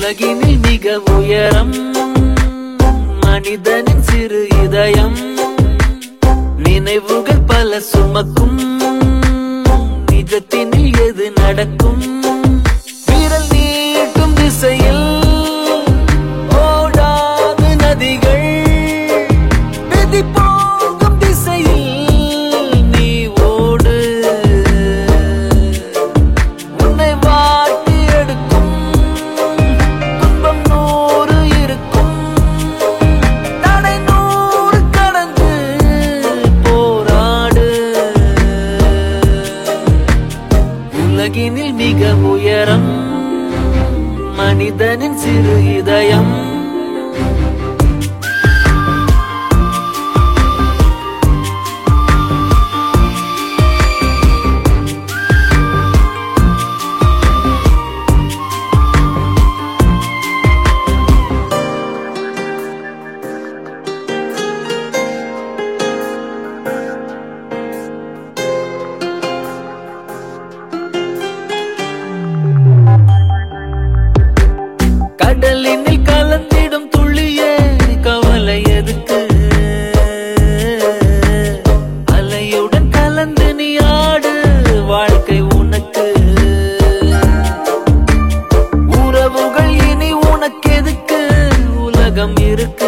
உலகினில் மிக உயரம் மனிதனின் சிறு இதயம். நினைவுகள் பல சுமக்கும் நிஜத்தினில் எது நடக்கும்? மனிதனின் சிறு இதயம். கடலினில் கலந்திடும் துள்ளியே கவலை எதுக்கு? அலையுடன் கலந்து நீ ஆடு வாழ்க்கை உனக்கு. உறவுகள் இனி உனக்கு எதுக்கு உலகம் இருக்கு.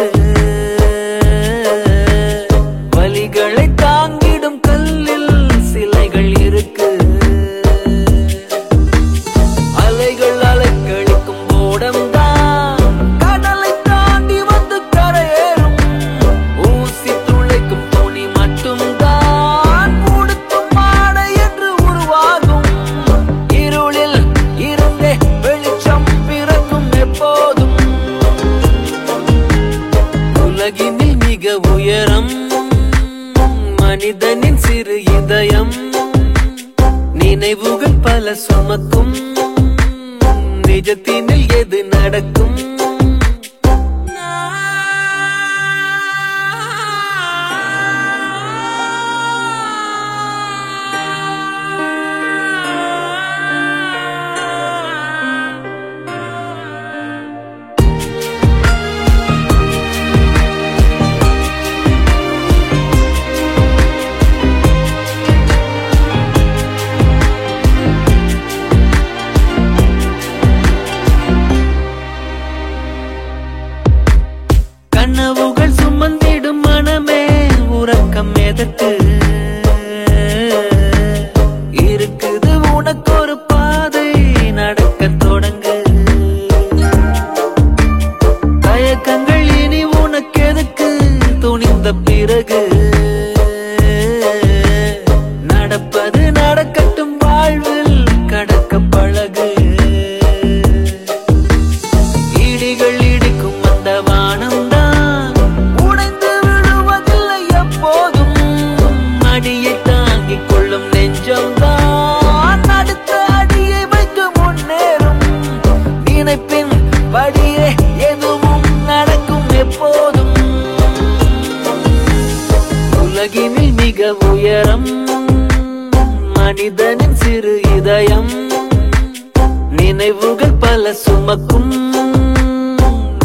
சிறு இதயம் நினைவுகள் பல சுமக்கும் நிஜத்தினில் எது நடக்கும்? உலகினில் மிக உயரம் மனிதனின் சிறு இதயம். நினைவுகள் பல சுமக்கும்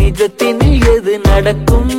நிஜத்தினில் எது நடக்கும்?